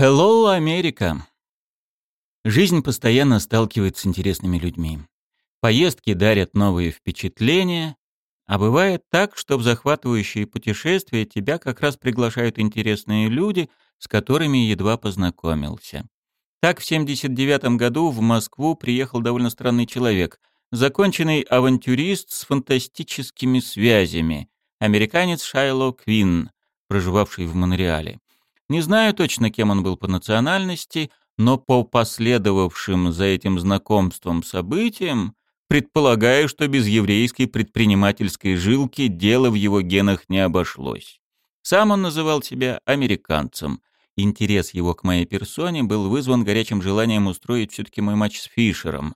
Hello, Америка! Жизнь постоянно сталкивается с интересными людьми. Поездки дарят новые впечатления, а бывает так, что в захватывающие путешествия тебя как раз приглашают интересные люди, с которыми едва познакомился. Так в 79 году в Москву приехал довольно странный человек, законченный авантюрист с фантастическими связями, американец Шайло Квин, проживавший в Монреале. Не знаю точно, кем он был по национальности, но по последовавшим за этим знакомством событиям предполагаю, что без еврейской предпринимательской жилки дело в его генах не обошлось. Сам он называл себя американцем, Интерес его к моей персоне был вызван горячим желанием устроить все-таки мой матч с Фишером.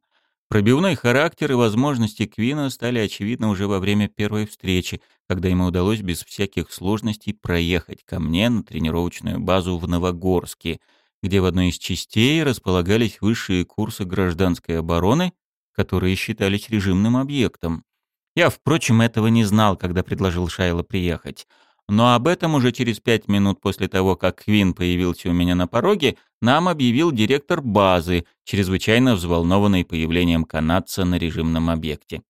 Пробивной характер и возможности Квина стали очевидны уже во время первой встречи, когда ему удалось без всяких сложностей проехать ко мне на тренировочную базу в Новогорске, где в одной из частей располагались высшие курсы гражданской обороны, которые считались режимным объектом. Я, впрочем, этого не знал, когда предложил Шайло приехать. Но об этом уже через пять минут после того, как Квин появился у меня на пороге, нам объявил директор базы, чрезвычайно взволнованный появлением канадца на режимном объекте.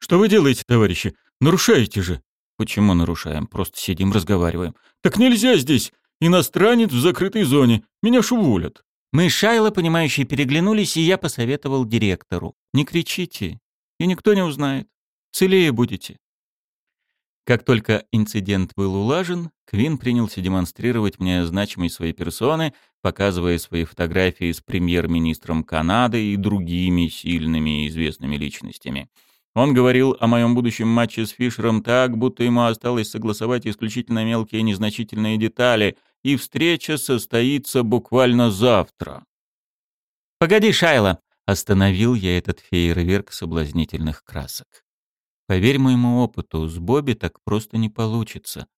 «Что вы делаете, товарищи? Нарушаете же!» «Почему нарушаем? Просто сидим, разговариваем». «Так нельзя здесь! Иностранец в закрытой зоне. Меня ж уволят». Мы с Шайло, понимающие, переглянулись, и я посоветовал директору. «Не кричите, и никто не узнает. Целее будете». Как только инцидент был улажен, Квин принялся демонстрировать мне значимость своей персоны, показывая свои фотографии с премьер-министром Канады и другими сильными и известными личностями. Он говорил о моем будущем матче с Фишером так, будто ему осталось согласовать исключительно мелкие незначительные детали, и встреча состоится буквально завтра. «Погоди, Шайло!» — остановил я этот фейерверк соблазнительных красок. Поверь моему опыту, с Бобби так просто не получится.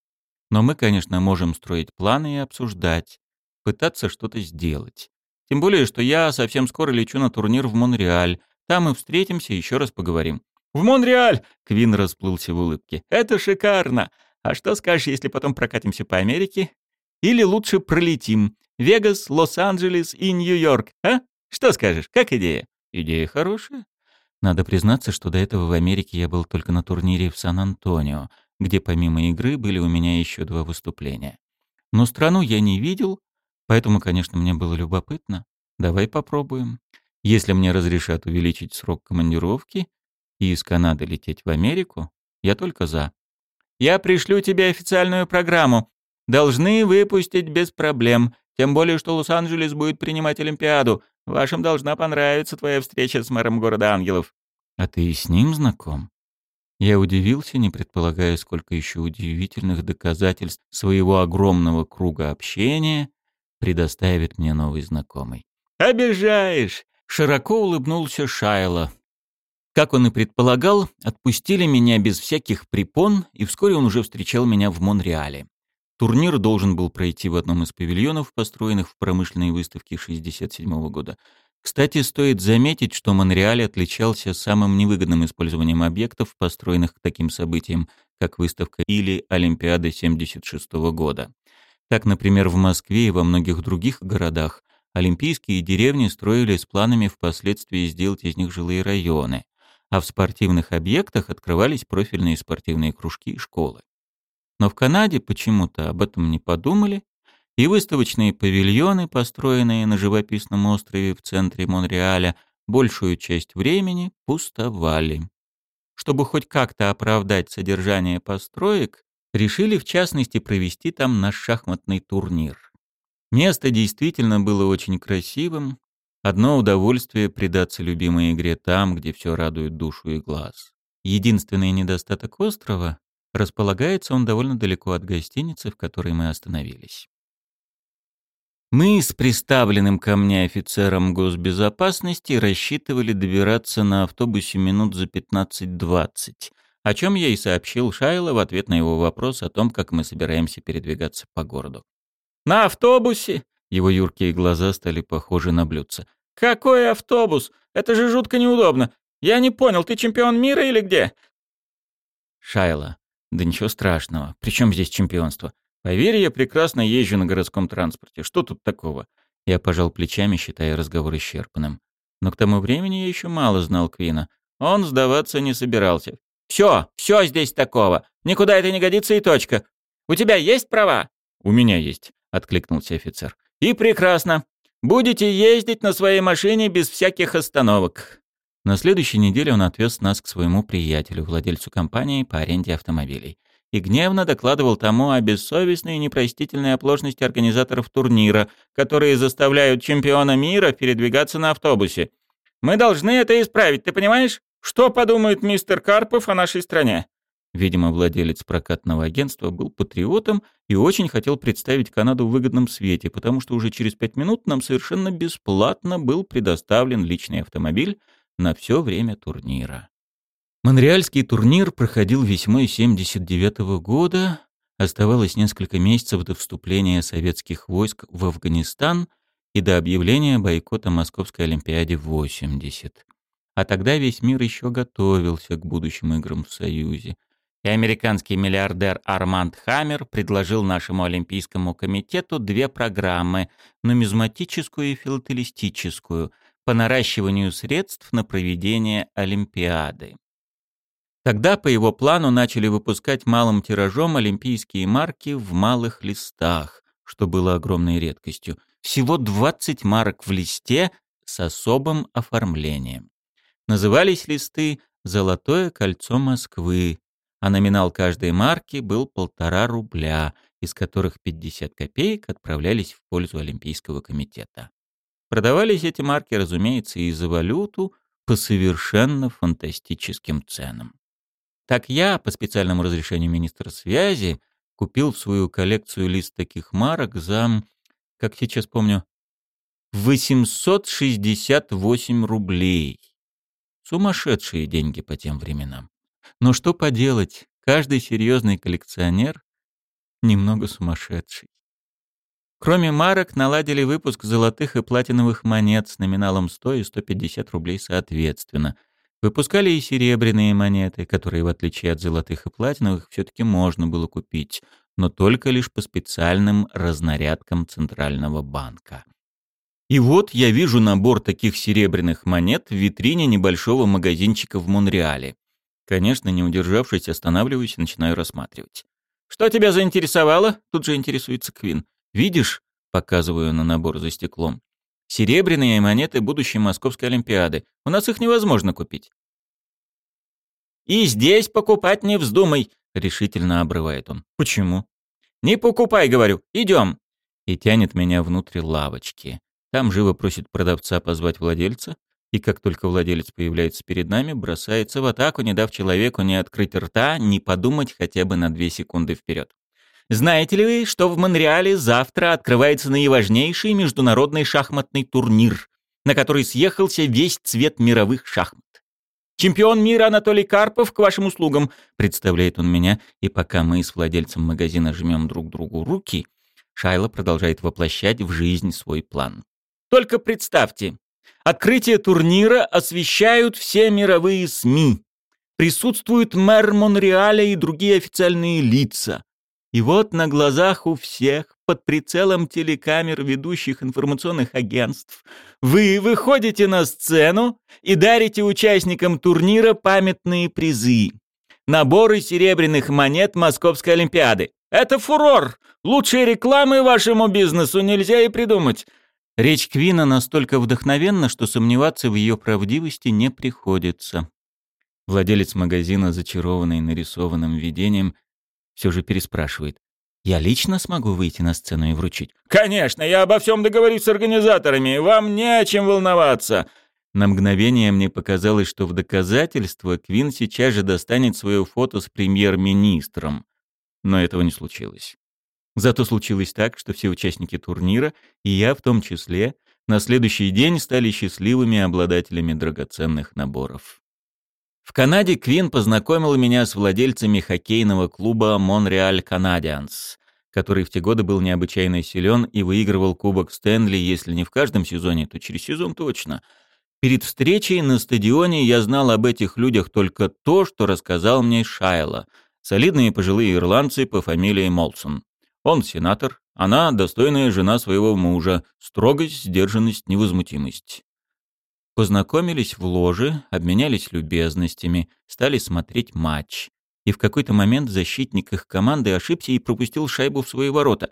Но мы, конечно, можем строить планы и обсуждать, пытаться что-то сделать. Тем более, что я совсем скоро лечу на турнир в Монреаль. Там мы встретимся еще раз поговорим. «В Монреаль!» — Квин расплылся в улыбке. «Это шикарно! А что скажешь, если потом прокатимся по Америке? Или лучше пролетим? Вегас, Лос-Анджелес и Нью-Йорк, а? Что скажешь, как идея?» «Идея хорошая. Надо признаться, что до этого в Америке я был только на турнире в Сан-Антонио, где помимо игры были у меня еще два выступления. Но страну я не видел, поэтому, конечно, мне было любопытно. Давай попробуем. Если мне разрешат увеличить срок командировки и из Канады лететь в Америку, я только за. Я пришлю тебе официальную программу. Должны выпустить без проблем. Тем более, что Лос-Анджелес будет принимать Олимпиаду. Вашим должна понравиться твоя встреча с мэром города ангелов». «А ты и с ним знаком?» Я удивился, не предполагая, сколько еще удивительных доказательств своего огромного круга общения предоставит мне новый знакомый. «Обижаешь!» — широко улыбнулся Шайло. Как он и предполагал, отпустили меня без всяких препон, и вскоре он уже встречал меня в Монреале. Турнир должен был пройти в одном из павильонов, построенных в промышленной выставке 1967 года. Кстати, стоит заметить, что Монреаль отличался самым невыгодным использованием объектов, построенных к таким событиям, как выставка или Олимпиада 1976 года. Так, например, в Москве и во многих других городах олимпийские деревни строили с планами впоследствии сделать из них жилые районы, а в спортивных объектах открывались профильные спортивные кружки и школы. Но в Канаде почему-то об этом не подумали, и выставочные павильоны, построенные на живописном острове в центре Монреаля, большую часть времени пустовали. Чтобы хоть как-то оправдать содержание построек, решили в частности провести там наш шахматный турнир. Место действительно было очень красивым. Одно удовольствие предаться любимой игре там, где все радует душу и глаз. Единственный недостаток острова Располагается он довольно далеко от гостиницы, в которой мы остановились. Мы с приставленным ко мне офицером госбезопасности рассчитывали добираться на автобусе минут за 15-20, о чем я и сообщил Шайло в ответ на его вопрос о том, как мы собираемся передвигаться по городу. «На автобусе?» Его юркие глаза стали похожи на блюдца. «Какой автобус? Это же жутко неудобно. Я не понял, ты чемпион мира или где?» «Шайло, да ничего страшного. Причем здесь чемпионство? Поверь, я прекрасно езжу на городском транспорте. Что тут такого? Я пожал плечами, считая разговор исчерпанным. Но к тому времени я еще мало знал Квина. Он сдаваться не собирался. «Все, все здесь такого. Никуда это не годится и точка. У тебя есть права?» «У меня есть», — откликнулся офицер. «И прекрасно. Будете ездить на своей машине без всяких остановок». На следующей неделе он отвез нас к своему приятелю, владельцу компании по аренде автомобилей, и гневно докладывал тому о бессовестной и непростительной оплошности организаторов турнира, которые заставляют чемпиона мира передвигаться на автобусе. «Мы должны это исправить, ты понимаешь? Что подумает мистер Карпов о нашей стране?» Видимо, владелец прокатного агентства был патриотом и очень хотел представить Канаду в выгодном свете, потому что уже через пять минут нам совершенно бесплатно был предоставлен личный автомобиль на все время турнира. Монреальский турнир проходил весьмой 79 -го года. Оставалось несколько месяцев до вступления советских войск в Афганистан и до объявления бойкота Московской Олимпиаде в 80. А тогда весь мир еще готовился к будущим играм в Союзе и американский миллиардер Арманд Хаммер предложил нашему Олимпийскому комитету две программы – нумизматическую и филателистическую – по наращиванию средств на проведение Олимпиады. Тогда по его плану начали выпускать малым тиражом олимпийские марки в малых листах, что было огромной редкостью. Всего 20 марок в листе с особым оформлением. Назывались листы «Золотое кольцо Москвы», а номинал каждой марки был полтора рубля, из которых 50 копеек отправлялись в пользу Олимпийского комитета. Продавались эти марки, разумеется, и за валюту по совершенно фантастическим ценам. Так я, по специальному разрешению министра связи, купил в свою коллекцию лист таких марок за, как сейчас помню, 868 рублей. Сумасшедшие деньги по тем временам. Но что поделать, каждый серьезный коллекционер немного сумасшедший. Кроме марок, наладили выпуск золотых и платиновых монет с номиналом 100 и 150 рублей соответственно. Выпускали и серебряные монеты, которые, в отличие от золотых и платиновых, все-таки можно было купить, но только лишь по специальным разнарядкам Центрального банка. И вот я вижу набор таких серебряных монет в витрине небольшого магазинчика в Монреале. Конечно, не удержавшись, останавливаюсь и начинаю рассматривать. «Что тебя заинтересовало?» — тут же интересуется Квин. «Видишь?» — показываю на набор за стеклом. «Серебряные монеты будущей Московской Олимпиады. У нас их невозможно купить». «И здесь покупать не вздумай», — решительно обрывает он. «Почему?» «Не покупай, говорю. Идем». И тянет меня внутрь лавочки. Там живо просит продавца позвать владельца, и как только владелец появляется перед нами, бросается в атаку, не дав человеку ни открыть рта, ни подумать хотя бы на две секунды вперед. Знаете ли вы, что в Монреале завтра открывается наиважнейший международный шахматный турнир, на который съехался весь цвет мировых шахмат? Чемпион мира Анатолий Карпов к вашим услугам, представляет он меня, и пока мы с владельцем магазина жмем друг другу руки, Шайло продолжает воплощать в жизнь свой план. Только представьте, Открытие турнира освещают все мировые СМИ. Присутствуют мэр Монреаля и другие официальные лица. И вот на глазах у всех, под прицелом телекамер ведущих информационных агентств, вы выходите на сцену и дарите участникам турнира памятные призы. Наборы серебряных монет Московской Олимпиады. Это фурор! Лучшей рекламы вашему бизнесу нельзя и придумать. Речь Квина настолько вдохновенна, что сомневаться в ее правдивости не приходится. Владелец магазина, зачарованный нарисованным видением, все же переспрашивает. «Я лично смогу выйти на сцену и вручить?» «Конечно, я обо всем договорюсь с организаторами, вам не о чем волноваться!» На мгновение мне показалось, что в доказательство Квин сейчас же достанет свое фото с премьер-министром. Но этого не случилось. Зато случилось так, что все участники турнира, и я в том числе, на следующий день стали счастливыми обладателями драгоценных наборов. В Канаде Квин познакомил меня с владельцами хоккейного клуба Montreal Canadiens, который в те годы был необычайно силен и выигрывал Кубок Стэнли, если не в каждом сезоне, то через сезон точно. Перед встречей на стадионе я знал об этих людях только то, что рассказал мне Шайло, солидные пожилые ирландцы по фамилии Молсон. Он сенатор, она достойная жена своего мужа, строгость, сдержанность, невозмутимость. Познакомились в ложе, обменялись любезностями, стали смотреть матч. И в какой-то момент защитник их команды ошибся и пропустил шайбу в свои ворота.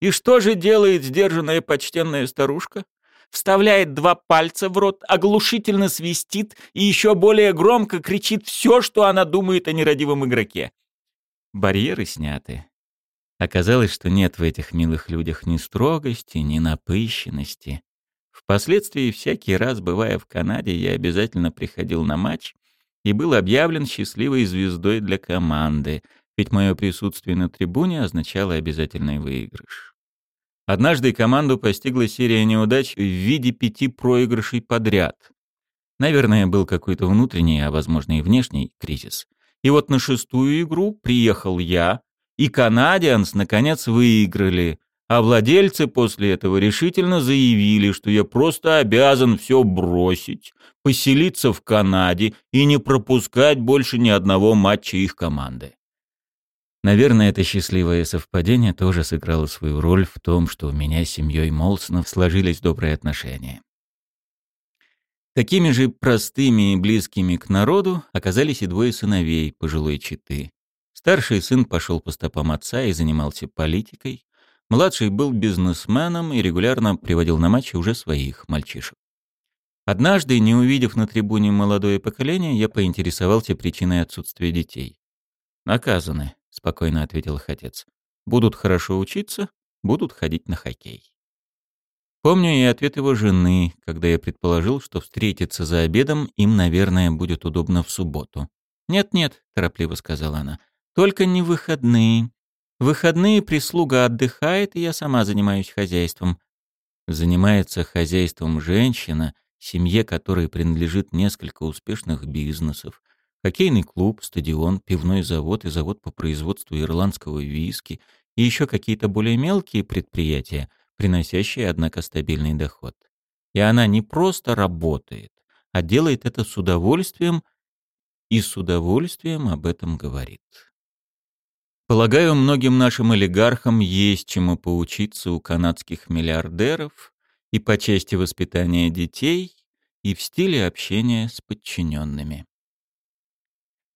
И что же делает сдержанная почтенная старушка? Вставляет два пальца в рот, оглушительно свистит и еще более громко кричит все, что она думает о нерадивом игроке. Барьеры сняты. Оказалось, что нет в этих милых людях ни строгости, ни напыщенности. Впоследствии, всякий раз, бывая в Канаде, я обязательно приходил на матч и был объявлен счастливой звездой для команды, ведь мое присутствие на трибуне означало обязательный выигрыш. Однажды команду постигла серия неудач в виде пяти проигрышей подряд. Наверное, был какой-то внутренний, а возможно и внешний кризис. И вот на шестую игру приехал я, и канадианс наконец выиграли, а владельцы после этого решительно заявили, что я просто обязан все бросить, поселиться в Канаде и не пропускать больше ни одного матча их команды. Наверное, это счастливое совпадение тоже сыграло свою роль в том, что у меня с семьей Молсонов сложились добрые отношения. Такими же простыми и близкими к народу оказались и двое сыновей пожилой четы. Старший сын пошел по стопам отца и занимался политикой, Младший был бизнесменом и регулярно приводил на матчи уже своих мальчишек. Однажды, не увидев на трибуне молодое поколение, я поинтересовался причиной отсутствия детей. «Наказаны», — спокойно ответил их отец. «Будут хорошо учиться, будут ходить на хоккей». Помню и ответ его жены, когда я предположил, что встретиться за обедом им, наверное, будет удобно в субботу. «Нет-нет», — торопливо сказала она, — «только не выходные. В выходные прислуга отдыхает, и я сама занимаюсь хозяйством. Занимается хозяйством женщина, семье которой принадлежит несколько успешных бизнесов. Хоккейный клуб, стадион, пивной завод и завод по производству ирландского виски и еще какие-то более мелкие предприятия, приносящие, однако, стабильный доход. И она не просто работает, а делает это с удовольствием и с удовольствием об этом говорит. Полагаю, многим нашим олигархам есть чему поучиться у канадских миллиардеров и по части воспитания детей, и в стиле общения с подчиненными.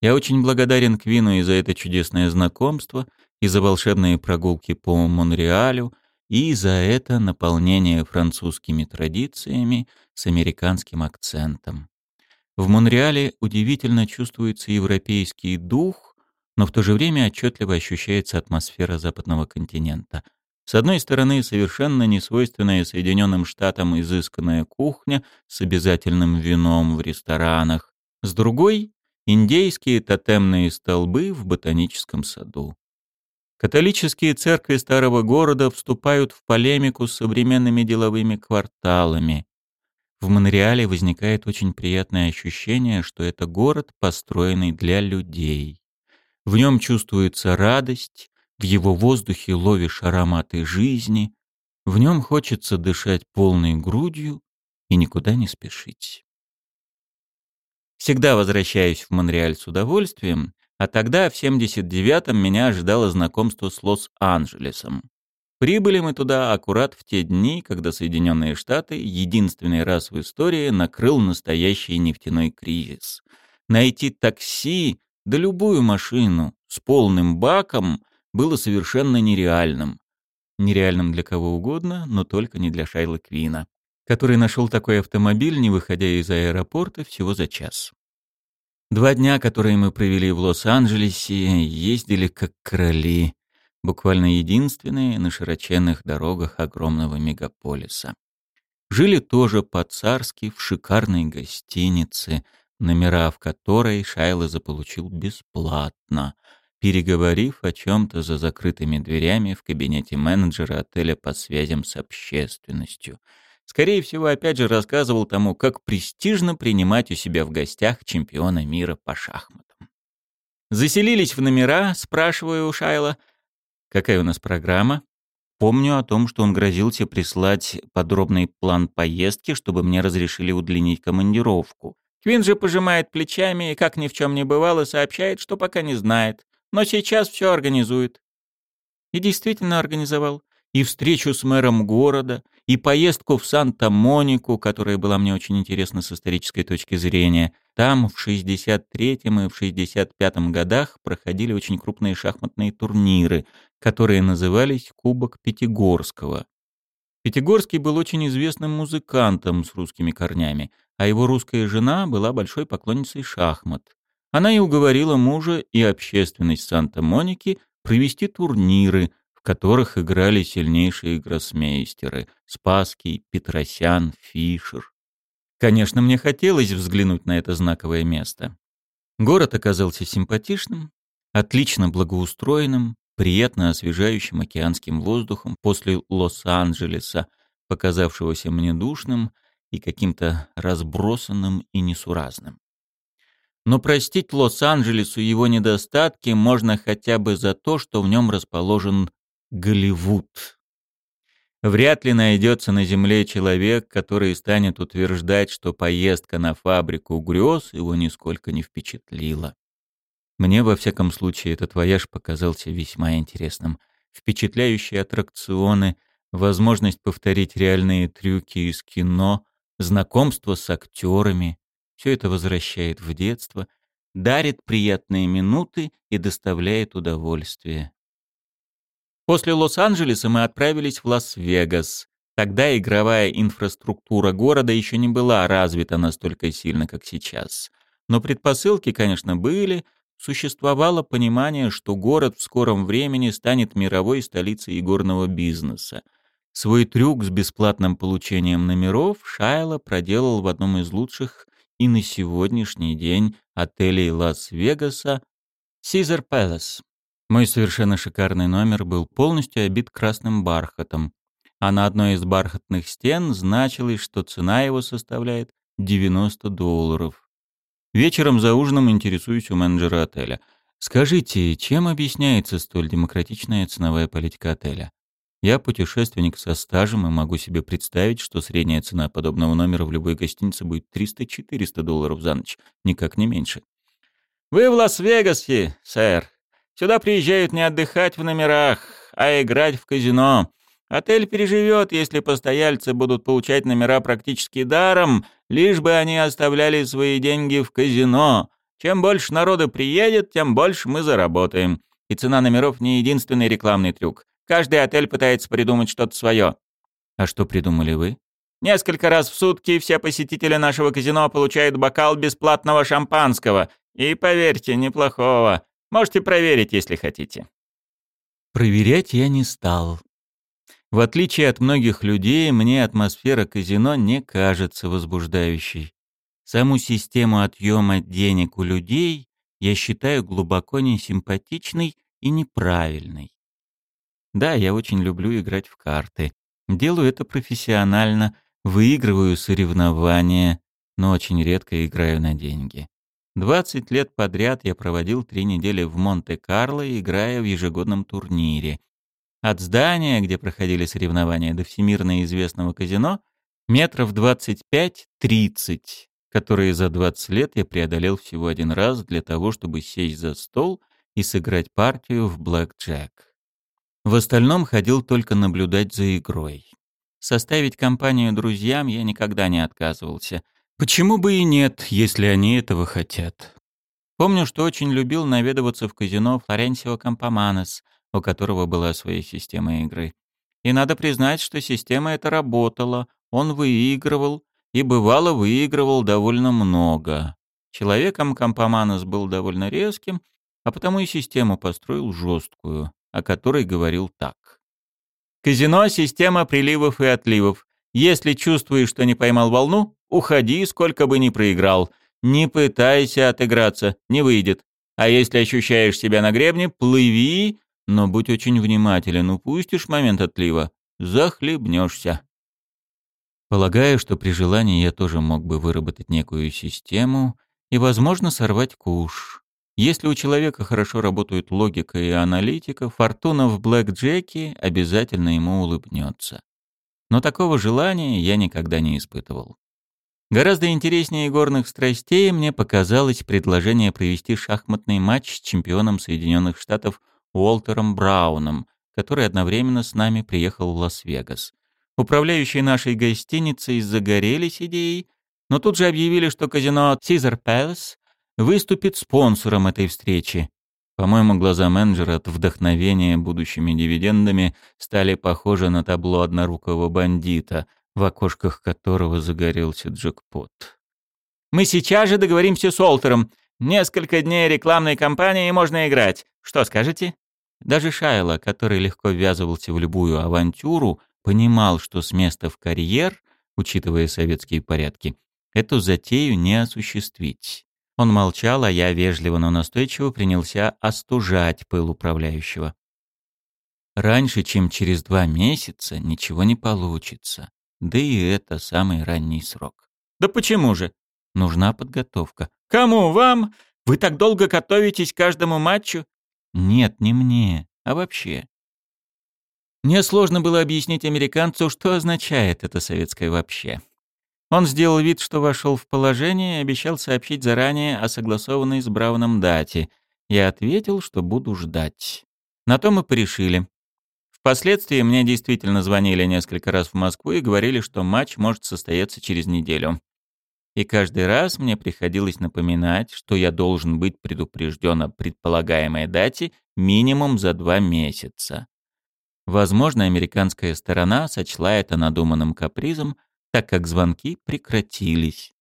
Я очень благодарен Квину и за это чудесное знакомство, и за волшебные прогулки по Монреалю, и за это наполнение французскими традициями с американским акцентом. В Монреале удивительно чувствуется европейский дух, но в то же время отчетливо ощущается атмосфера западного континента. С одной стороны, совершенно несвойственная Соединенным Штатам изысканная кухня с обязательным вином в ресторанах, с другой — индейские тотемные столбы в ботаническом саду. Католические церкви старого города вступают в полемику с современными деловыми кварталами. В Монреале возникает очень приятное ощущение, что это город, построенный для людей. В нем чувствуется радость, в его воздухе ловишь ароматы жизни, в нем хочется дышать полной грудью и никуда не спешить. Всегда возвращаюсь в Монреаль с удовольствием, а тогда, в 79-м, меня ожидало знакомство с Лос-Анджелесом. Прибыли мы туда аккурат в те дни, когда Соединенные Штаты единственный раз в истории накрыл настоящий нефтяной кризис. Найти такси да любую машину с полным баком было совершенно нереальным. Нереальным для кого угодно, но только не для Шайла Квина, который нашел такой автомобиль, не выходя из аэропорта, всего за час. Два дня, которые мы провели в Лос-Анджелесе, ездили как короли, буквально единственные на широченных дорогах огромного мегаполиса. Жили тоже по-царски в шикарной гостинице – номера в которой Шайло заполучил бесплатно, переговорив о чем-то за закрытыми дверями в кабинете менеджера отеля по связям с общественностью. Скорее всего, опять же рассказывал тому, как престижно принимать у себя в гостях чемпиона мира по шахматам. Заселились в номера, спрашиваю у Шайла, какая у нас программа. Помню о том, что он грозился прислать подробный план поездки, чтобы мне разрешили удлинить командировку. Квин же пожимает плечами и, как ни в чем не бывало, сообщает, что пока не знает, но сейчас все организует. И действительно организовал. И встречу с мэром города, и поездку в Санта-Монику, которая была мне очень интересна с исторической точки зрения. Там в 63-м и в 65-м годах проходили очень крупные шахматные турниры, которые назывались Кубок Пятигорского. Пятигорский был очень известным музыкантом с русскими корнями, а его русская жена была большой поклонницей шахмат. Она и уговорила мужа и общественность Санта-Моники провести турниры, в которых играли сильнейшие гроссмейстеры – Спасский, Петросян, Фишер. Конечно, мне хотелось взглянуть на это знаковое место. Город оказался симпатичным, отлично благоустроенным, приятно освежающим океанским воздухом после Лос-Анджелеса, показавшегося мне душным и каким-то разбросанным и несуразным. Но простить Лос-Анджелесу его недостатки можно хотя бы за то, что в нем расположен Голливуд. Вряд ли найдется на Земле человек, который станет утверждать, что поездка на фабрику грез его нисколько не впечатлила. Мне, во всяком случае, этот вояж показался весьма интересным. Впечатляющие аттракционы, возможность повторить реальные трюки из кино, знакомство с актерами — все это возвращает в детство, дарит приятные минуты и доставляет удовольствие. После Лос-Анджелеса мы отправились в Лас-Вегас. Тогда игровая инфраструктура города еще не была развита настолько сильно, как сейчас. Но предпосылки, конечно, были — существовало понимание, что город в скором времени станет мировой столицей игорного бизнеса. Свой трюк с бесплатным получением номеров Шайло проделал в одном из лучших и на сегодняшний день отелей Лас-Вегаса Caesar Palace. Мой совершенно шикарный номер был полностью обит красным бархатом, а на одной из бархатных стен значилось, что цена его составляет 90 долларов. Вечером за ужином интересуюсь у менеджера отеля. Скажите, чем объясняется столь демократичная ценовая политика отеля? Я путешественник со стажем и могу себе представить, что средняя цена подобного номера в любой гостинице будет 300-400 долларов за ночь, никак не меньше. Вы в Лас-Вегасе, сэр. Сюда приезжают не отдыхать в номерах, а играть в казино. Отель переживет, если постояльцы будут получать номера практически даром, лишь бы они оставляли свои деньги в казино. Чем больше народу приедет, тем больше мы заработаем. И цена номеров не единственный рекламный трюк. Каждый отель пытается придумать что-то свое. А что придумали вы? Несколько раз в сутки все посетители нашего казино получают бокал бесплатного шампанского. И, поверьте, неплохого. Можете проверить, если хотите. Проверять я не стал. В отличие от многих людей, мне атмосфера казино не кажется возбуждающей. Саму систему отъема денег у людей я считаю глубоко несимпатичной и неправильной. Да, я очень люблю играть в карты. Делаю это профессионально, выигрываю соревнования, но очень редко играю на деньги. 20 лет подряд я проводил три недели в Монте-Карло, играя в ежегодном турнире. От здания, где проходили соревнования, до всемирно известного казино метров 25-30, которые за 20 лет я преодолел всего один раз для того, чтобы сесть за стол и сыграть партию в блэк-джек. В остальном ходил только наблюдать за игрой. Составить компанию друзьям я никогда не отказывался. Почему бы и нет, если они этого хотят? Помню, что очень любил наведываться в казино Флоренсио Кампоманес — у которого была своя система игры. И надо признать, что система эта работала, он выигрывал, и бывало выигрывал довольно много. Человеком Компоманос был довольно резким, а потому и систему построил жесткую, о которой говорил так. Казино — система приливов и отливов. Если чувствуешь, что не поймал волну, уходи, сколько бы ни проиграл. Не пытайся отыграться, не выйдет. А если ощущаешь себя на гребне, плыви, но будь очень внимателен, упустишь момент отлива, захлебнешься. Полагаю, что при желании я тоже мог бы выработать некую систему и, возможно, сорвать куш. Если у человека хорошо работают логика и аналитика, фортуна в блэк-джеке обязательно ему улыбнется. Но такого желания я никогда не испытывал. Гораздо интереснее горных страстей мне показалось предложение провести шахматный матч с чемпионом Соединенных Штатов Уолтером Брауном, который одновременно с нами приехал в Лас-Вегас. Управляющие нашей гостиницей загорелись идеей, но тут же объявили, что казино Caesar Palace выступит спонсором этой встречи. По-моему, глаза менеджера от вдохновения будущими дивидендами стали похожи на табло однорукого бандита, в окошках которого загорелся джекпот. «Мы сейчас же договоримся с Олтером. Несколько дней рекламной кампании можно играть. Что скажете?» Даже Шайла, который легко ввязывался в любую авантюру, понимал, что с места в карьер, учитывая советские порядки, эту затею не осуществить. Он молчал, а я вежливо, но настойчиво принялся остужать пыл управляющего. Раньше, чем через два месяца, ничего не получится. Да и это самый ранний срок. Да почему же? Нужна подготовка. Кому? Вам? Вы так долго готовитесь к каждому матчу? Нет, не мне, а вообще. Мне сложно было объяснить американцу, что означает это советское «вообще». Он сделал вид, что вошел в положение и обещал сообщить заранее о согласованной с Брауном дате. Я ответил, что буду ждать. На то мы порешили. Впоследствии мне действительно звонили несколько раз в Москву и говорили, что матч может состояться через неделю. И каждый раз мне приходилось напоминать, что я должен быть предупрежден о предполагаемой дате минимум за два месяца. Возможно, американская сторона сочла это надуманным капризом, так как звонки прекратились.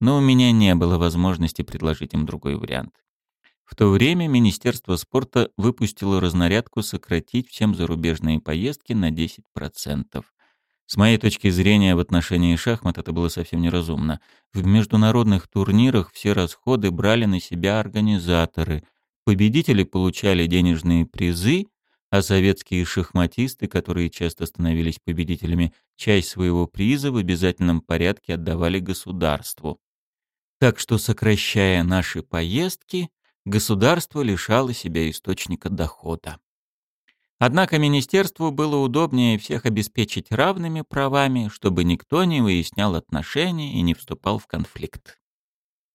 Но у меня не было возможности предложить им другой вариант. В то время Министерство спорта выпустило разнарядку сократить всем зарубежные поездки на 10%. С моей точки зрения, в отношении шахмат это было совсем неразумно. В международных турнирах все расходы брали на себя организаторы. Победители получали денежные призы, а советские шахматисты, которые часто становились победителями, часть своего приза в обязательном порядке отдавали государству. Так что, сокращая наши поездки, государство лишало себя источника дохода. Однако министерству было удобнее всех обеспечить равными правами, чтобы никто не выяснял отношений и не вступал в конфликт.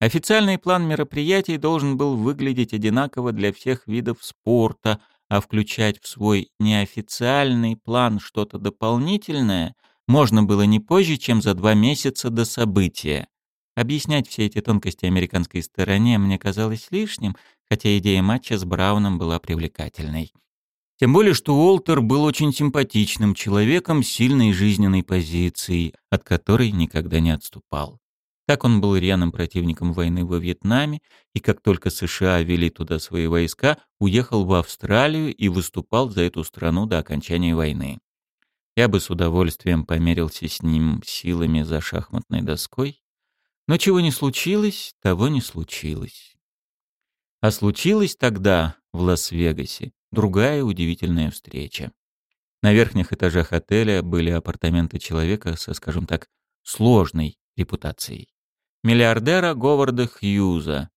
Официальный план мероприятий должен был выглядеть одинаково для всех видов спорта – а включать в свой неофициальный план что-то дополнительное можно было не позже, чем за два месяца до события. Объяснять все эти тонкости американской стороне мне казалось лишним, хотя идея матча с Брауном была привлекательной. Тем более, что Уолтер был очень симпатичным человеком с сильной жизненной позицией, от которой никогда не отступал. Так он был рьяным противником войны во Вьетнаме, и как только США вели туда свои войска, уехал в Австралию и выступал за эту страну до окончания войны. Я бы с удовольствием померился с ним силами за шахматной доской, но чего не случилось, того не случилось. А случилась тогда в Лас-Вегасе другая удивительная встреча. На верхних этажах отеля были апартаменты человека со, скажем так, сложной репутацией миллиардера Говарда Хьюза.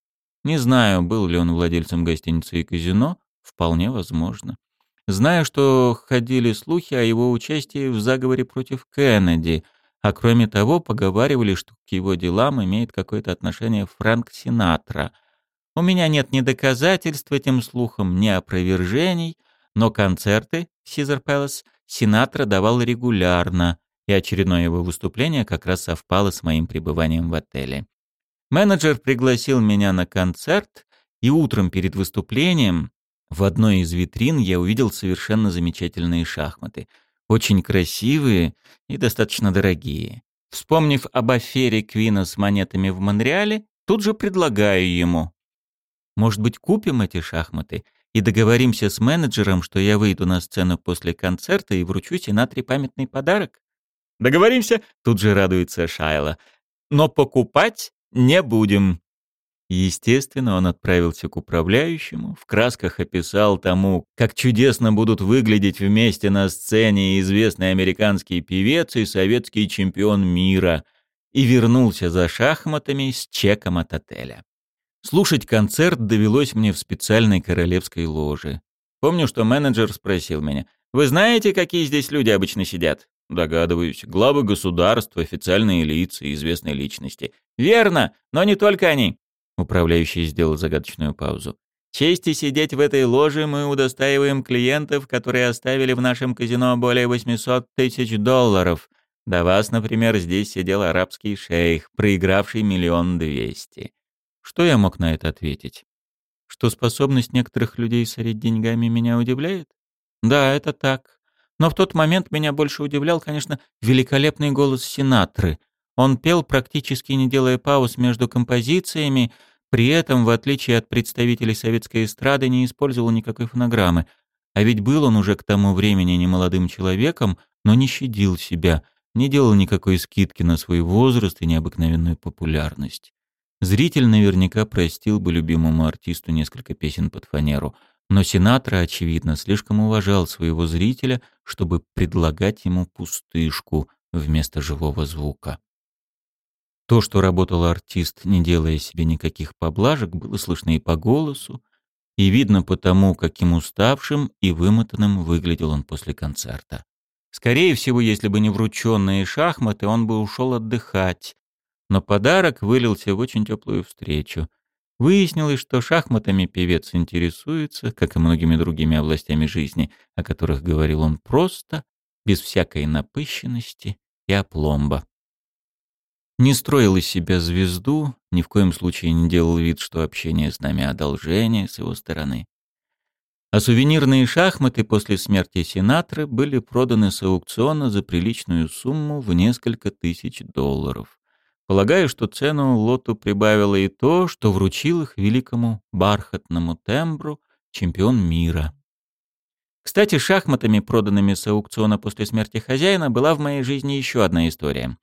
Не знаю, был ли он владельцем гостиницы и казино, вполне возможно. Знаю, что ходили слухи о его участии в заговоре против Кеннеди, а кроме того, поговаривали, что к его делам имеет какое-то отношение Фрэнк Синатра. У меня нет ни доказательств этим слухам, ни опровержений, но концерты Сизер Пэлас Синатра давал регулярно, и очередное его выступление как раз совпало с моим пребыванием в отеле. Менеджер пригласил меня на концерт, и утром перед выступлением в одной из витрин я увидел совершенно замечательные шахматы. Очень красивые и достаточно дорогие. Вспомнив об афере Квина с монетами в Монреале, тут же предлагаю ему. Может быть, купим эти шахматы и договоримся с менеджером, что я выйду на сцену после концерта и вручу Синатре памятный подарок? Договоримся?» Тут же радуется Шайла. «Но покупать не будем». Естественно, он отправился к управляющему, в красках описал тому, как чудесно будут выглядеть вместе на сцене известный американский певец и советский чемпион мира, и вернулся за шахматами с чеком от отеля. Слушать концерт довелось мне в специальной королевской ложе. Помню, что менеджер спросил меня, «Вы знаете, какие здесь люди обычно сидят?» Догадываюсь. Главы государств, официальные лица, известные личности. Верно, но не только они. Управляющий сделал загадочную паузу. чести сидеть в этой ложе мы удостаиваем клиентов, которые оставили в нашем казино более 800 тысяч долларов. До вас, например, здесь сидел арабский шейх, проигравший миллион двести. Что я мог на это ответить? Что способность некоторых людей сорить деньгами меня удивляет? Да, это так. Но в тот момент меня больше удивлял, конечно, великолепный голос Синатры. Он пел, практически не делая пауз между композициями, при этом, в отличие от представителей советской эстрады, не использовал никакой фонограммы. А ведь был он уже к тому времени немолодым человеком, но не щадил себя, не делал никакой скидки на свой возраст и необыкновенную популярность. Зритель наверняка простил бы любимому артисту несколько песен под фанеру, но Синатра, очевидно, слишком уважал своего зрителя, чтобы предлагать ему пустышку вместо живого звука. То, что работал артист, не делая себе никаких поблажек, было слышно и по голосу, и видно по тому, каким уставшим и вымотанным выглядел он после концерта. Скорее всего, если бы не врученные шахматы, он бы ушел отдыхать. Но подарок вылился в очень теплую встречу. Выяснилось, что шахматами певец интересуется, как и многими другими областями жизни, о которых говорил он просто, без всякой напыщенности и опломба. Не строил из себя звезду, ни в коем случае не делал вид, что общение с нами одолжение с его стороны. А сувенирные шахматы после смерти Синатры были проданы с аукциона за приличную сумму в несколько тысяч долларов. Полагаю, что цену лоту прибавило и то, что вручил их великому бархатному тембру чемпион мира. Кстати, шахматами, проданными с аукциона после смерти хозяина, была в моей жизни еще одна история.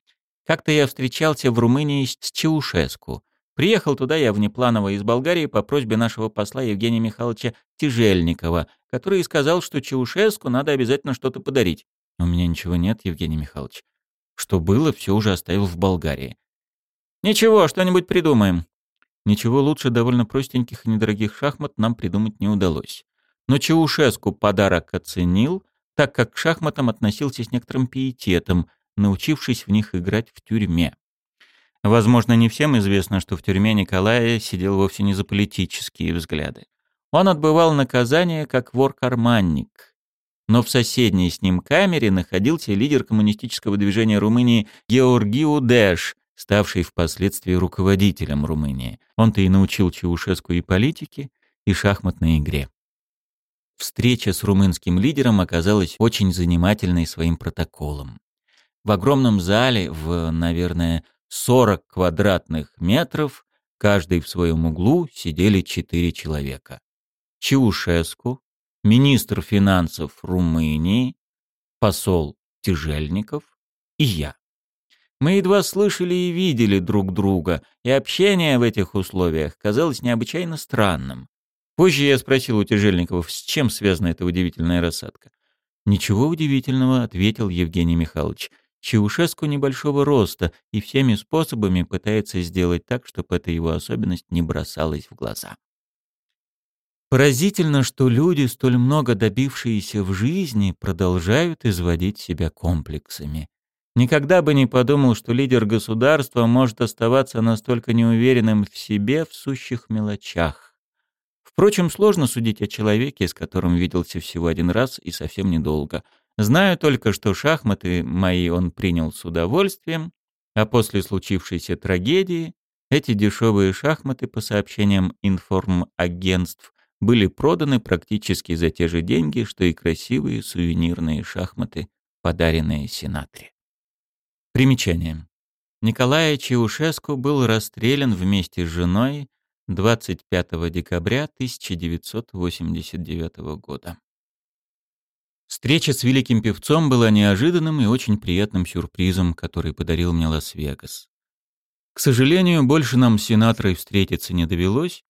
Как-то я встречался в Румынии с Чаушеску. Приехал туда я внепланово из Болгарии по просьбе нашего посла Евгения Михайловича Тяжельникова, который сказал, что Чаушеску надо обязательно что-то подарить. У меня ничего нет, Евгений Михайлович. Что было, все уже оставил в Болгарии. Ничего, что-нибудь придумаем. Ничего лучше довольно простеньких и недорогих шахмат нам придумать не удалось. Но Чаушеску подарок оценил, так как к шахматам относился с некоторым пиететом, научившись в них играть в тюрьме. Возможно, не всем известно, что в тюрьме Николая сидел вовсе не за политические взгляды. Он отбывал наказание как вор-карманник. Но в соседней с ним камере находился лидер коммунистического движения Румынии Георгиу Дэш, ставший впоследствии руководителем Румынии. Он-то и научил Чаушеску и политике, и шахматной игре. Встреча с румынским лидером оказалась очень занимательной своим протоколом. В огромном зале, в, наверное, 40 квадратных метров, каждый в своем углу сидели четыре человека. Чаушеску, министр финансов Румынии, посол Тяжельников и я. Мы едва слышали и видели друг друга, и общение в этих условиях казалось необычайно странным. Позже я спросил у Тяжельникова, с чем связана эта удивительная рассадка. «Ничего удивительного», — ответил Евгений Михайлович. Чаушеску небольшого роста и всеми способами пытается сделать так, чтобы эта его особенность не бросалась в глаза. Поразительно, что люди, столь много добившиеся в жизни, продолжают изводить себя комплексами. Никогда бы не подумал, что лидер государства может оставаться настолько неуверенным в себе в сущих мелочах. Впрочем, сложно судить о человеке, с которым виделся всего один раз и совсем недолго — Знаю только, что шахматы мои он принял с удовольствием, а после случившейся трагедии эти дешевые шахматы, по сообщениям информагентств, были проданы практически за те же деньги, что и красивые сувенирные шахматы, подаренные Синатре. Примечание. Николай Чаушеску был расстрелян вместе с женой 25 декабря 1989 года. Встреча с великим певцом была неожиданным и очень приятным сюрпризом, который подарил мне Лас-Вегас. К сожалению, больше нам с Синатрой встретиться не довелось,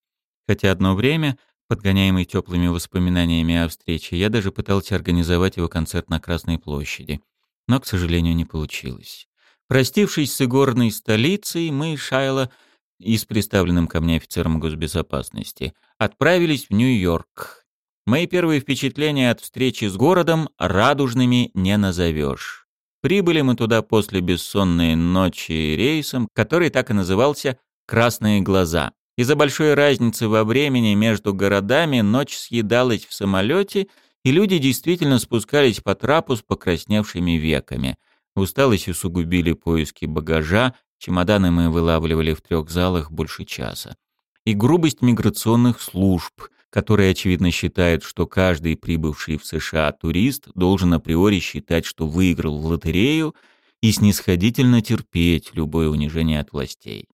хотя одно время, подгоняемый теплыми воспоминаниями о встрече, я даже пытался организовать его концерт на Красной площади, но, к сожалению, не получилось. Простившись с игорной столицей, мы, Шайла, и с представленным ко мне офицером госбезопасности, отправились в Нью-Йорк, Мои первые впечатления от встречи с городом радужными не назовешь. Прибыли мы туда после бессонной ночи рейсом, который так и назывался «Красные глаза». Из-за большой разницы во времени между городами ночь съедалась в самолете, и люди действительно спускались по трапу с покрасневшими веками. Усталость усугубили поиски багажа, чемоданы мы вылавливали в трех залах больше часа. И грубость миграционных служб, которые, очевидно, считают, что каждый прибывший в США турист должен априори считать, что выиграл в лотерею и снисходительно терпеть любое унижение от властей.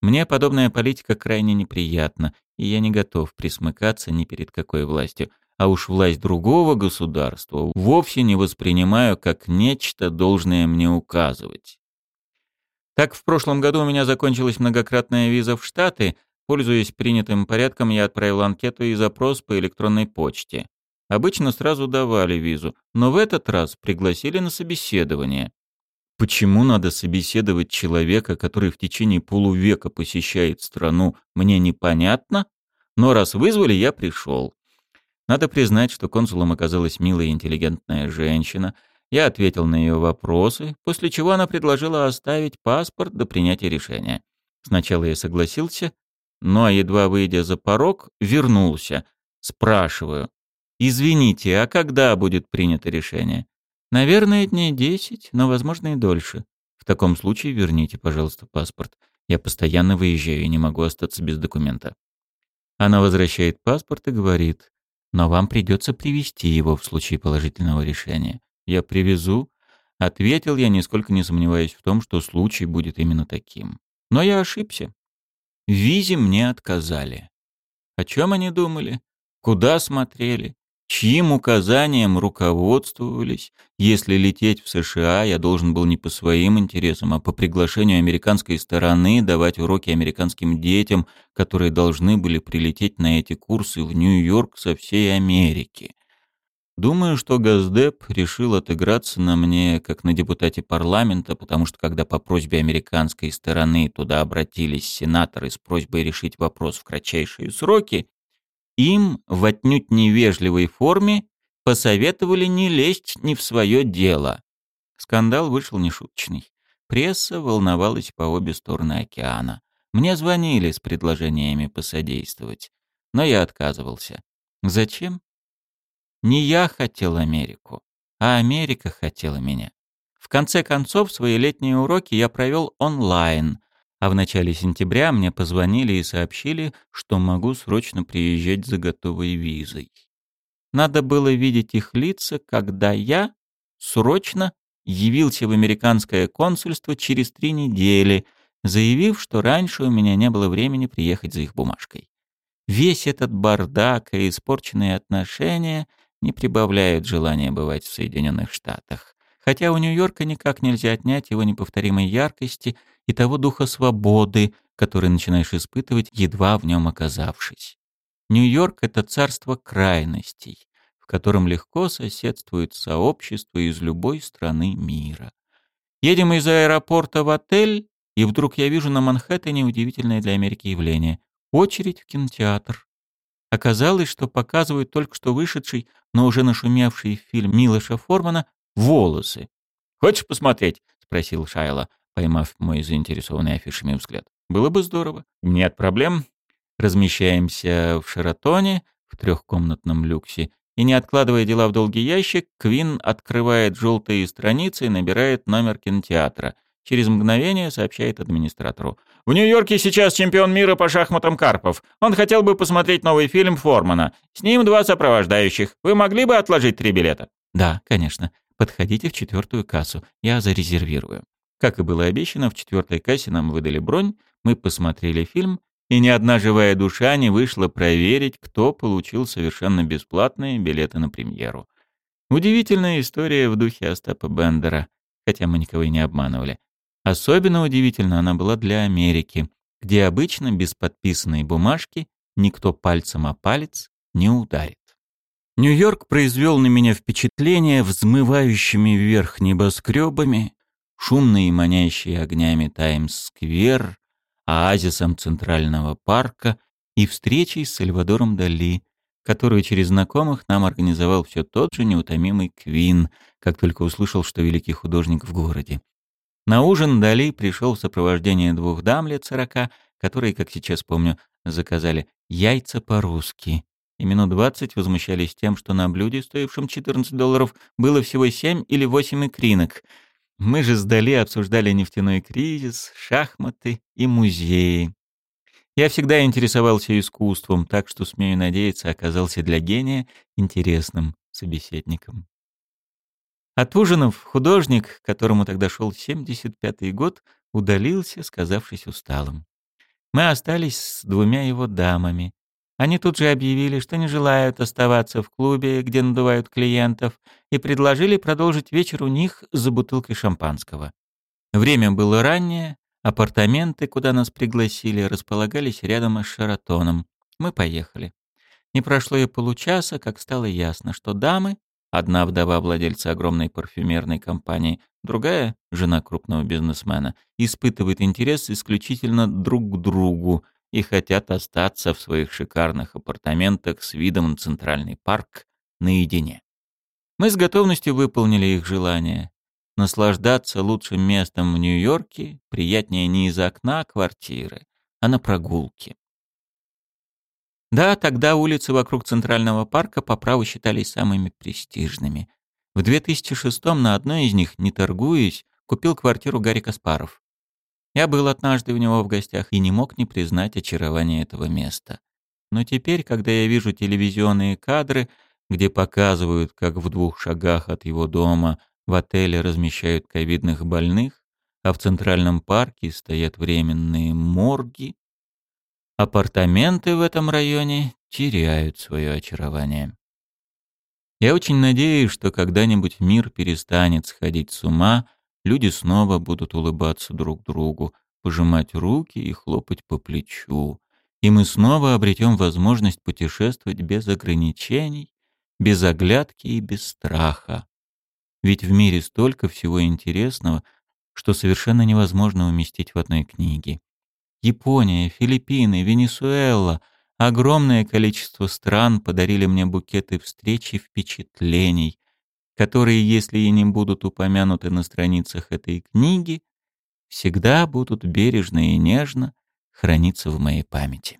Мне подобная политика крайне неприятна, и я не готов присмыкаться ни перед какой властью, а уж власть другого государства вовсе не воспринимаю как нечто, должное мне указывать. Так, в прошлом году у меня закончилась многократная виза в Штаты, Пользуясь принятым порядком, я отправил анкету и запрос по электронной почте. Обычно сразу давали визу, но в этот раз пригласили на собеседование. Почему надо собеседовать человека, который в течение полувека посещает страну, мне непонятно, но раз вызвали, я пришел. Надо признать, что консулом оказалась милая и интеллигентная женщина. Я ответил на ее вопросы, после чего она предложила оставить паспорт до принятия решения. Сначала я согласился, но, едва выйдя за порог, вернулся. Спрашиваю. «Извините, а когда будет принято решение?» «Наверное, дней десять, но, возможно, и дольше. В таком случае верните, пожалуйста, паспорт. Я постоянно выезжаю и не могу остаться без документа». Она возвращает паспорт и говорит, «Но вам придется привезти его в случае положительного решения». «Я привезу», — ответил я, нисколько не сомневаясь в том, что случай будет именно таким. Но я ошибся. В визе мне отказали. О чем они думали? Куда смотрели? Чьим указаниям руководствовались? Если лететь в США, я должен был не по своим интересам, а по приглашению американской стороны давать уроки американским детям, которые должны были прилететь на эти курсы в Нью-Йорк со всей Америки. Думаю, что Газдеп решил отыграться на мне, как на депутате парламента, потому что когда по просьбе американской стороны туда обратились сенаторы с просьбой решить вопрос в кратчайшие сроки, им в отнюдь невежливой форме посоветовали не лезть ни в свое дело. Скандал вышел нешуточный. Пресса волновалась по обе стороны океана. Мне звонили с предложениями посодействовать, но я отказывался. Зачем? Не я хотел Америку, а Америка хотела меня. В конце концов, свои летние уроки я провел онлайн, а в начале сентября мне позвонили и сообщили, что могу срочно приезжать за готовой визой. Надо было видеть их лица, когда я срочно явился в американское консульство через три недели, заявив, что раньше у меня не было времени приехать за их бумажкой. Весь этот бардак и испорченные отношения не прибавляют желания бывать в Соединенных Штатах. Хотя у Нью-Йорка никак нельзя отнять его неповторимой яркости и того духа свободы, который начинаешь испытывать, едва в нем оказавшись. Нью-Йорк — это царство крайностей, в котором легко соседствует сообщество из любой страны мира. Едем из аэропорта в отель, и вдруг я вижу на Манхэттене удивительное для Америки явление — очередь в кинотеатр. Оказалось, что показывают только что вышедший, но уже нашумевший фильм Милоша Формана «Волосы». «Хочешь посмотреть?» — спросил Шайла, поймав мой заинтересованный афишами взгляд. «Было бы здорово. Нет проблем. Размещаемся в Шератоне, в трехкомнатном люксе, и, не откладывая дела в долгий ящик, Квин открывает желтые страницы и набирает номер кинотеатра — Через мгновение сообщает администратору. «В Нью-Йорке сейчас чемпион мира по шахматам Карпов. Он хотел бы посмотреть новый фильм Формана. С ним два сопровождающих. Вы могли бы отложить три билета?» «Да, конечно. Подходите в четвертую кассу. Я зарезервирую». Как и было обещано, в четвертой кассе нам выдали бронь, мы посмотрели фильм, и ни одна живая душа не вышла проверить, кто получил совершенно бесплатные билеты на премьеру. Удивительная история в духе Остапа Бендера, хотя мы никого и не обманывали. Особенно удивительно она была для Америки, где обычно без подписанной бумажки никто пальцем о палец не ударит. Нью-Йорк произвел на меня впечатление взмывающими вверх небоскребами, шумные и манящие огнями Таймс-сквер, оазисом Центрального парка и встречей с Сальвадором Дали, которую через знакомых нам организовал все тот же неутомимый Квин, как только услышал, что великий художник в городе. На ужин Дали пришел в сопровождении двух дам лет сорока, которые, как сейчас помню, заказали яйца по-русски. И минут двадцать возмущались тем, что на блюде, стоившем 14 долларов, было всего 7 или 8 икринок. Мы же сдали обсуждали нефтяной кризис, шахматы и музеи. Я всегда интересовался искусством, так что, смею надеяться, оказался для гения интересным собеседником. От ужинов художник, которому тогда шел 75-й год, удалился, сказавшись усталым. Мы остались с двумя его дамами. Они тут же объявили, что не желают оставаться в клубе, где надувают клиентов, и предложили продолжить вечер у них за бутылкой шампанского. Время было раннее, Апартаменты, куда нас пригласили, располагались рядом с Шаратоном. Мы поехали. Не прошло и получаса, как стало ясно, что дамы, одна вдова владельца огромной парфюмерной компании, другая — жена крупного бизнесмена, испытывают интерес исключительно друг к другу и хотят остаться в своих шикарных апартаментах с видом на Центральный парк наедине. Мы с готовностью выполнили их желание. Наслаждаться лучшим местом в Нью-Йорке приятнее не из окна квартиры, а на прогулке. Да, тогда улицы вокруг Центрального парка по праву считались самыми престижными. В 2006-м на одной из них, не торгуясь, купил квартиру Гарри Каспаров. Я был однажды у него в гостях и не мог не признать очарование этого места. Но теперь, когда я вижу телевизионные кадры, где показывают, как в двух шагах от его дома в отеле размещают ковидных больных, а в Центральном парке стоят временные морги. Апартаменты в этом районе теряют свое очарование. Я очень надеюсь, что когда-нибудь мир перестанет сходить с ума, люди снова будут улыбаться друг другу, пожимать руки и хлопать по плечу, и мы снова обретем возможность путешествовать без ограничений, без оглядки и без страха. Ведь в мире столько всего интересного, что совершенно невозможно уместить в одной книге. Япония, Филиппины, Венесуэла — огромное количество стран подарили мне букеты встреч и впечатлений, которые, если и не будут упомянуты на страницах этой книги, всегда будут бережно и нежно храниться в моей памяти.